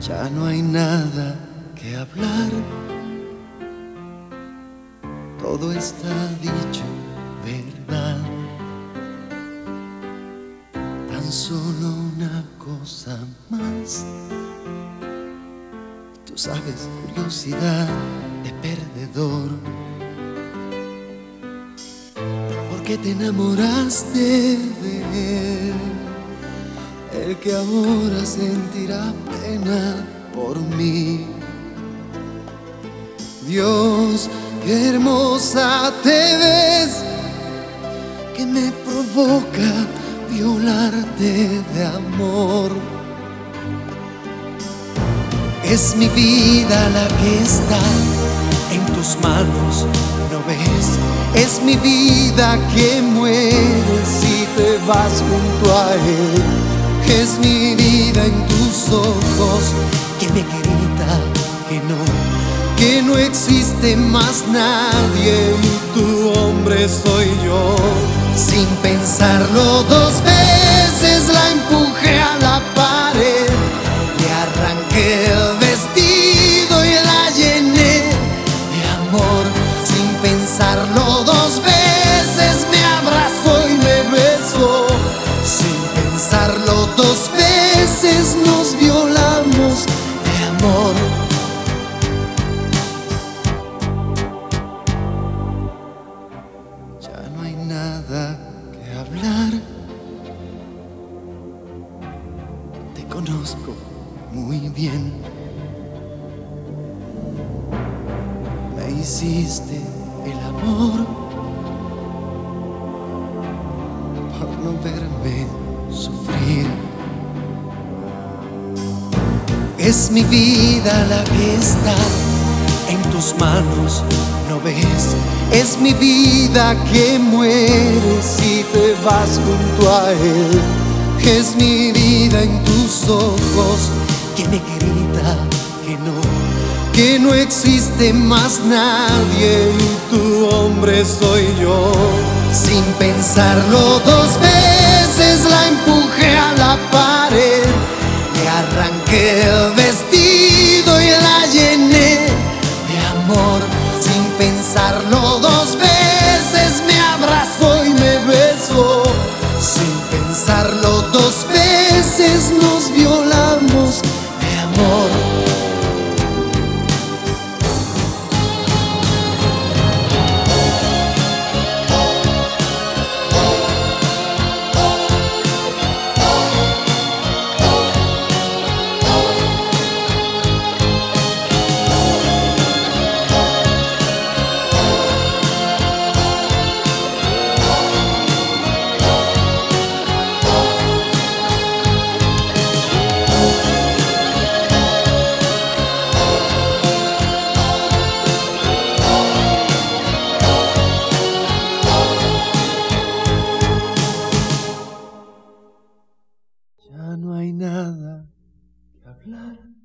Ya no hay nada que hablar. Todo está dicho, verdad. Tan solo una cosa más. Tú sabes, curiosidad de perdedor. ¿Por qué te enamoraste de él? Que ahora sentirá pena por mí. Dios, qué hermosa te ves, que me provoca violarte de amor. Es mi vida la que está en tus manos, ¿no ves? Es mi vida que muere si te vas junto a él. Es mi vida en tus ojos que me grita que no, que no existe más nadie tu hombre soy yo. Sin pensarlo dos veces la empujé a la pared, le arranqué el vestido y la llené de amor. Sin pensarlo dos dos veces nos violamos de amor. Ya no hay nada que hablar. Te conozco muy bien. Me hiciste el amor por no verme sufrir. Es mi vida la que está en tus manos, ¿no ves? Es mi vida que muere si te vas junto a él. Es mi vida en tus ojos que me grita que no, que no existe más nadie y tu hombre soy yo. Sin pensarlo blood